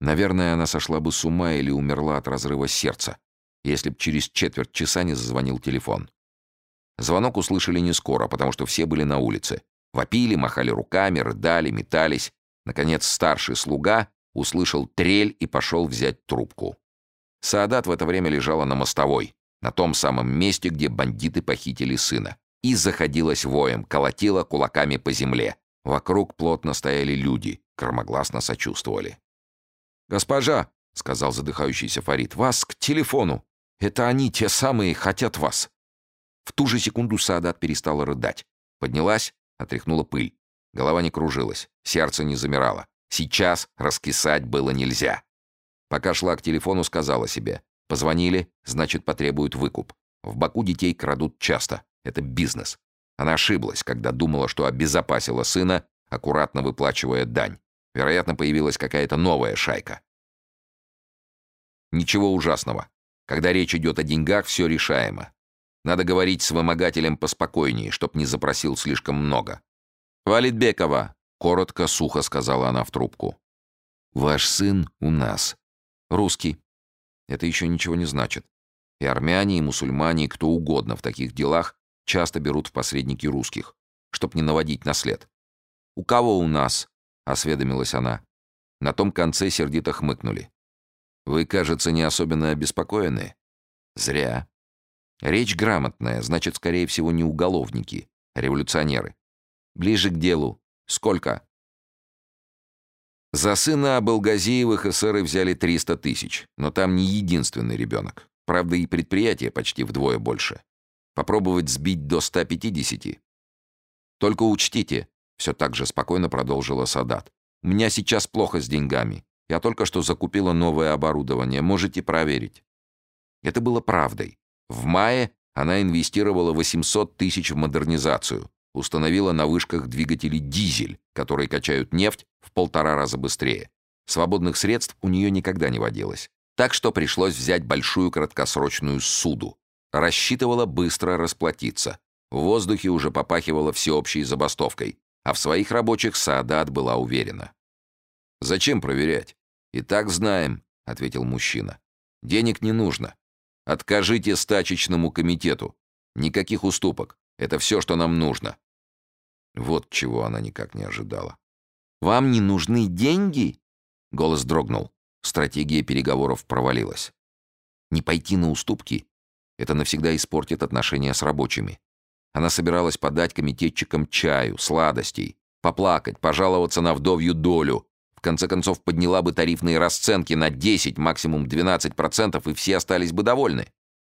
Наверное, она сошла бы с ума или умерла от разрыва сердца, если б через четверть часа не зазвонил телефон. Звонок услышали не скоро, потому что все были на улице. Вопили, махали руками, рыдали, метались. Наконец старший слуга услышал трель и пошел взять трубку. Саадат в это время лежала на мостовой, на том самом месте, где бандиты похитили сына, и заходилась воем, колотила кулаками по земле. Вокруг плотно стояли люди, громогласно сочувствовали. «Госпожа», — сказал задыхающийся Фарид, — «вас к телефону. Это они, те самые, хотят вас». В ту же секунду Саадат перестала рыдать. Поднялась, отряхнула пыль. Голова не кружилась, сердце не замирало. Сейчас раскисать было нельзя. Пока шла к телефону, сказала себе. Позвонили, значит, потребуют выкуп. В Баку детей крадут часто. Это бизнес. Она ошиблась, когда думала, что обезопасила сына, аккуратно выплачивая дань. Вероятно, появилась какая-то новая шайка. Ничего ужасного. Когда речь идет о деньгах, все решаемо. Надо говорить с вымогателем поспокойнее, чтоб не запросил слишком много. «Валитбекова!» — коротко, сухо сказала она в трубку. «Ваш сын у нас. Русский. Это еще ничего не значит. И армяне, и мусульмане, и кто угодно в таких делах часто берут в посредники русских, чтоб не наводить на след. «У кого у нас?» — осведомилась она. На том конце сердито хмыкнули. «Вы, кажется, не особенно обеспокоены?» «Зря. Речь грамотная, значит, скорее всего, не уголовники, а революционеры. Ближе к делу. Сколько?» За сына Абалгазиевых эсеры взяли 300 тысяч, но там не единственный ребенок. Правда, и предприятие почти вдвое больше. Попробовать сбить до 150. Только учтите, все так же спокойно продолжила Садат. У меня сейчас плохо с деньгами. Я только что закупила новое оборудование, можете проверить. Это было правдой. В мае она инвестировала 800 тысяч в модернизацию, установила на вышках двигатели «Дизель», которые качают нефть в полтора раза быстрее. Свободных средств у нее никогда не водилось. Так что пришлось взять большую краткосрочную суду. Рассчитывала быстро расплатиться. В воздухе уже попахивала всеобщей забастовкой, а в своих рабочих Саадат была уверена. «Зачем проверять? И так знаем», — ответил мужчина. «Денег не нужно. Откажите стачечному комитету. Никаких уступок. Это все, что нам нужно». Вот чего она никак не ожидала. «Вам не нужны деньги?» Голос дрогнул. Стратегия переговоров провалилась. Не пойти на уступки — это навсегда испортит отношения с рабочими. Она собиралась подать комитетчикам чаю, сладостей, поплакать, пожаловаться на вдовью долю. В конце концов, подняла бы тарифные расценки на 10, максимум 12%, и все остались бы довольны.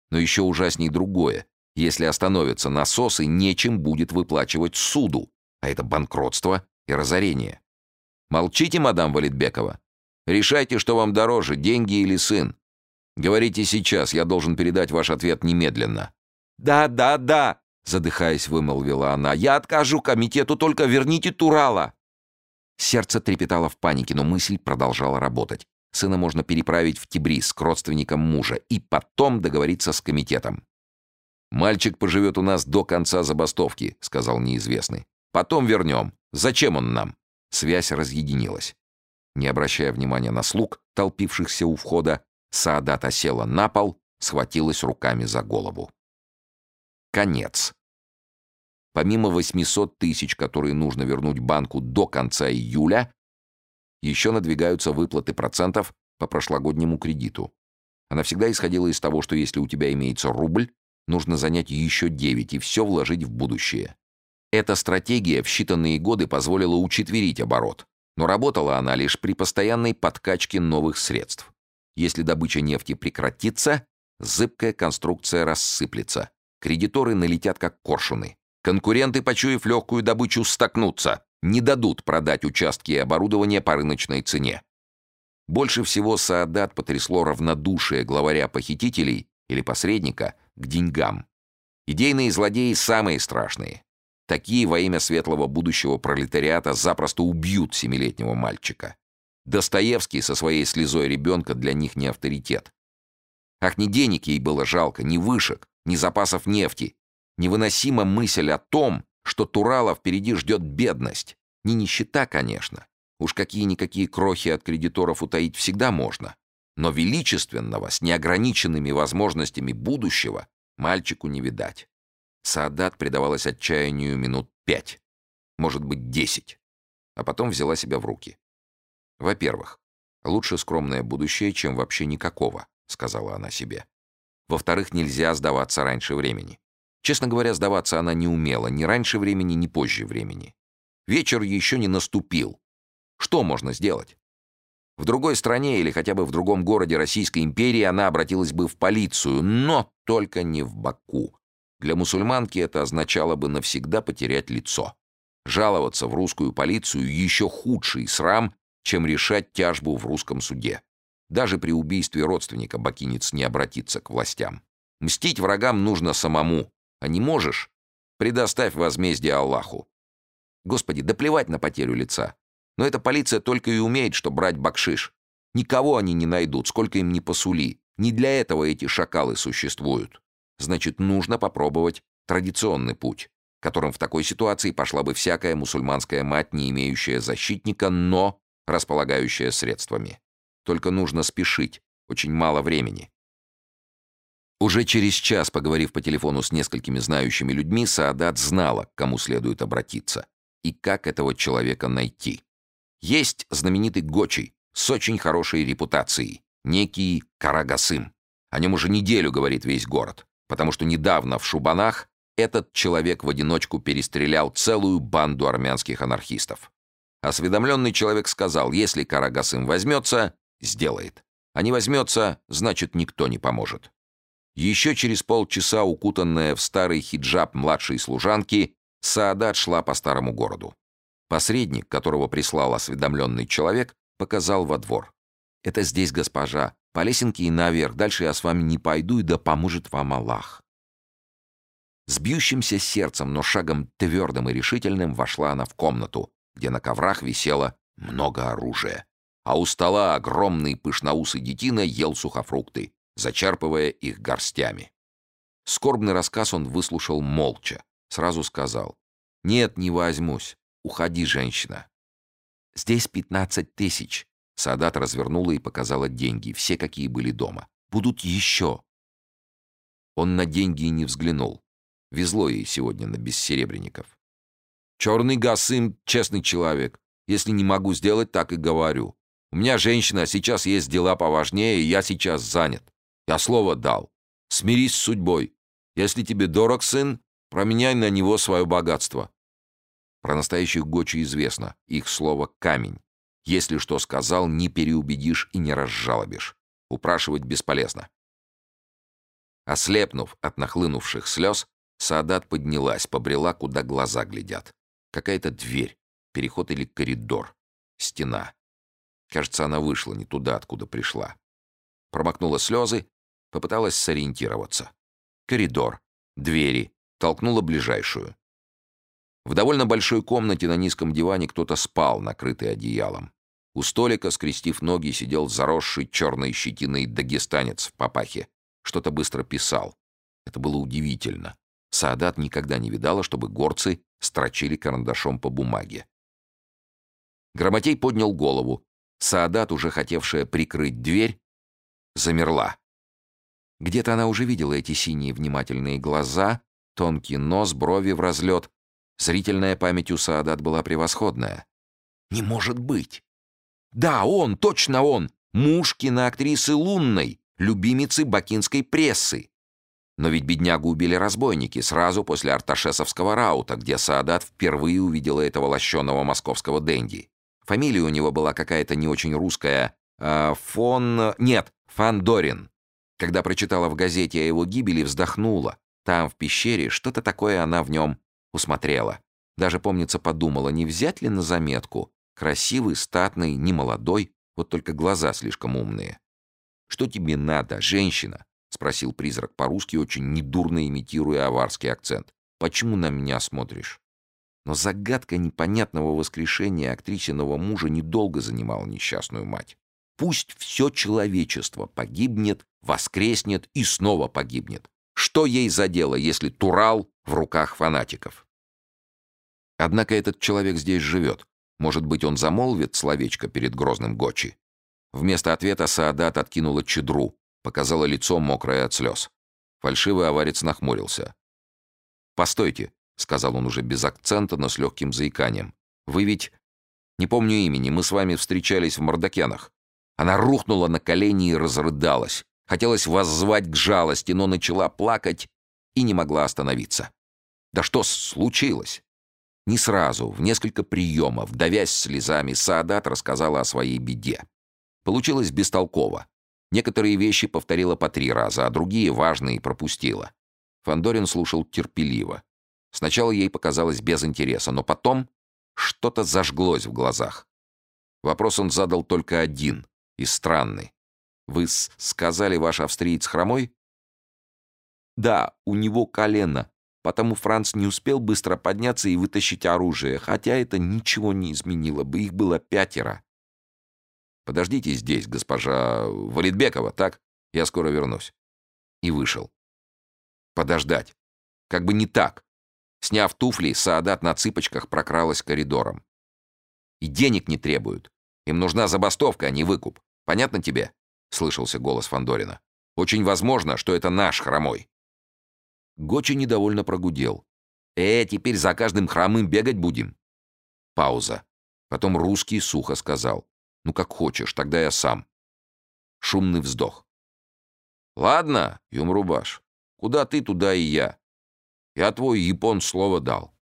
Но еще ужасней другое. Если остановятся насосы, нечем будет выплачивать суду, а это банкротство и разорение. Молчите, мадам Валитбекова. Решайте, что вам дороже, деньги или сын. Говорите сейчас, я должен передать ваш ответ немедленно». «Да, да, да», — задыхаясь, вымолвила она. «Я откажу комитету, только верните Турала». Сердце трепетало в панике, но мысль продолжала работать. Сына можно переправить в Тибрис к родственникам мужа и потом договориться с комитетом. «Мальчик поживет у нас до конца забастовки», — сказал неизвестный. «Потом вернем. Зачем он нам?» Связь разъединилась. Не обращая внимания на слуг, толпившихся у входа, Саадата села на пол, схватилась руками за голову. Конец. Помимо 800 тысяч, которые нужно вернуть банку до конца июля, еще надвигаются выплаты процентов по прошлогоднему кредиту. Она всегда исходила из того, что если у тебя имеется рубль, нужно занять еще 9 и все вложить в будущее. Эта стратегия в считанные годы позволила учетверить оборот, но работала она лишь при постоянной подкачке новых средств. Если добыча нефти прекратится, зыбкая конструкция рассыплется. Кредиторы налетят как коршуны. Конкуренты, почуяв легкую добычу, столкнутся, не дадут продать участки и оборудование по рыночной цене. Больше всего Саадат потрясло равнодушие главаря похитителей или посредника к деньгам. Идейные злодеи самые страшные. Такие во имя светлого будущего пролетариата запросто убьют семилетнего мальчика. Достоевский со своей слезой ребенка для них не авторитет. Ах, ни денег ей было жалко, ни вышек, ни запасов нефти. Невыносима мысль о том, что Турала впереди ждет бедность. Не нищета, конечно. Уж какие-никакие крохи от кредиторов утаить всегда можно. Но величественного, с неограниченными возможностями будущего, мальчику не видать. Саадат предавалась отчаянию минут пять, может быть, десять, а потом взяла себя в руки. Во-первых, лучше скромное будущее, чем вообще никакого, сказала она себе. Во-вторых, нельзя сдаваться раньше времени. Честно говоря, сдаваться она не умела ни раньше времени, ни позже времени. Вечер еще не наступил. Что можно сделать? В другой стране или хотя бы в другом городе Российской империи она обратилась бы в полицию, но только не в Баку. Для мусульманки это означало бы навсегда потерять лицо. Жаловаться в русскую полицию еще худший срам, чем решать тяжбу в русском суде. Даже при убийстве родственника бакинец не обратится к властям. Мстить врагам нужно самому, а не можешь? Предоставь возмездие Аллаху. Господи, да плевать на потерю лица. Но эта полиция только и умеет, что брать бакшиш. Никого они не найдут, сколько им не посули. Не для этого эти шакалы существуют. Значит, нужно попробовать традиционный путь, которым в такой ситуации пошла бы всякая мусульманская мать, не имеющая защитника, но располагающая средствами. Только нужно спешить, очень мало времени. Уже через час, поговорив по телефону с несколькими знающими людьми, Саадат знала, к кому следует обратиться и как этого человека найти. Есть знаменитый Гочий с очень хорошей репутацией, некий Карагасым. О нем уже неделю говорит весь город, потому что недавно в Шубанах этот человек в одиночку перестрелял целую банду армянских анархистов. Осведомленный человек сказал, если Карагасым возьмется, сделает. А не возьмется, значит, никто не поможет. Еще через полчаса, укутанная в старый хиджаб младшей служанки, Саадат шла по старому городу. Посредник, которого прислал осведомленный человек, показал во двор. «Это здесь, госпожа. По лесенке и наверх. Дальше я с вами не пойду, и да поможет вам Аллах». С бьющимся сердцем, но шагом твердым и решительным вошла она в комнату, где на коврах висело много оружия. А у стола огромный пышноусый детина ел сухофрукты, зачерпывая их горстями. Скорбный рассказ он выслушал молча, Сразу сказал. «Нет, не возьмусь. Уходи, женщина». «Здесь пятнадцать тысяч». Садат развернула и показала деньги, все, какие были дома. «Будут еще». Он на деньги и не взглянул. Везло ей сегодня на бессеребренников. «Черный Гасым — честный человек. Если не могу сделать, так и говорю. У меня женщина, сейчас есть дела поважнее, и я сейчас занят. Я слово дал. Смирись с судьбой. Если тебе дорог сын, Променяй на него свое богатство. Про настоящих Гочи известно. Их слово «камень». Если что сказал, не переубедишь и не разжалобишь. Упрашивать бесполезно. Ослепнув от нахлынувших слез, Саадат поднялась, побрела, куда глаза глядят. Какая-то дверь, переход или коридор, стена. Кажется, она вышла не туда, откуда пришла. Промокнула слезы, попыталась сориентироваться. Коридор, двери, толкнула ближайшую. В довольно большой комнате на низком диване кто-то спал, накрытый одеялом. У столика, скрестив ноги, сидел заросший черной щетиной дагестанец в папахе. Что-то быстро писал. Это было удивительно. Саадат никогда не видала, чтобы горцы строчили карандашом по бумаге. Грамотей поднял голову. Саадат, уже хотевшая прикрыть дверь, замерла. Где-то она уже видела эти синие внимательные глаза, Тонкий нос, брови в разлет. Зрительная память у Саадат была превосходная. «Не может быть!» «Да, он, точно он! Муж киноактрисы Лунной, любимицы бакинской прессы!» Но ведь беднягу убили разбойники сразу после арташесовского раута, где Саадат впервые увидела этого лощеного московского денди. Фамилия у него была какая-то не очень русская. Э, фон... Нет, Фандорин. Когда прочитала в газете о его гибели, вздохнула. Там, в пещере, что-то такое она в нем усмотрела. Даже, помнится, подумала, не взять ли на заметку. Красивый, статный, немолодой, вот только глаза слишком умные. «Что тебе надо, женщина?» — спросил призрак по-русски, очень недурно имитируя аварский акцент. «Почему на меня смотришь?» Но загадка непонятного воскрешения актрисиного мужа недолго занимала несчастную мать. Пусть все человечество погибнет, воскреснет и снова погибнет. Что ей за дело, если Турал в руках фанатиков? Однако этот человек здесь живет. Может быть, он замолвит словечко перед грозным Гочи? Вместо ответа Саадат откинула чедру, показала лицо мокрое от слез. Фальшивый аварец нахмурился. «Постойте», — сказал он уже без акцента, но с легким заиканием. «Вы ведь...» «Не помню имени, мы с вами встречались в Мордокянах». Она рухнула на колени и разрыдалась. Хотелось воззвать к жалости, но начала плакать и не могла остановиться. Да что случилось? Не сразу, в несколько приемов, давясь слезами, Саадат рассказала о своей беде. Получилось бестолково. Некоторые вещи повторила по три раза, а другие, важные, пропустила. Фандорин слушал терпеливо. Сначала ей показалось без интереса, но потом что-то зажглось в глазах. Вопрос он задал только один и странный. «Вы сказали, ваш австриец хромой?» «Да, у него колено. Потому Франц не успел быстро подняться и вытащить оружие, хотя это ничего не изменило бы, их было пятеро. «Подождите здесь, госпожа Валитбекова, так? Я скоро вернусь». И вышел. Подождать. Как бы не так. Сняв туфли, Саадат на цыпочках прокралась коридором. «И денег не требуют. Им нужна забастовка, а не выкуп. Понятно тебе?» — слышался голос Фандорина. «Очень возможно, что это наш хромой. Гочи недовольно прогудел. «Э, теперь за каждым хромым бегать будем?» Пауза. Потом русский сухо сказал. «Ну, как хочешь, тогда я сам». Шумный вздох. «Ладно, Юмрубаш, куда ты, туда и я. Я твой япон слово дал.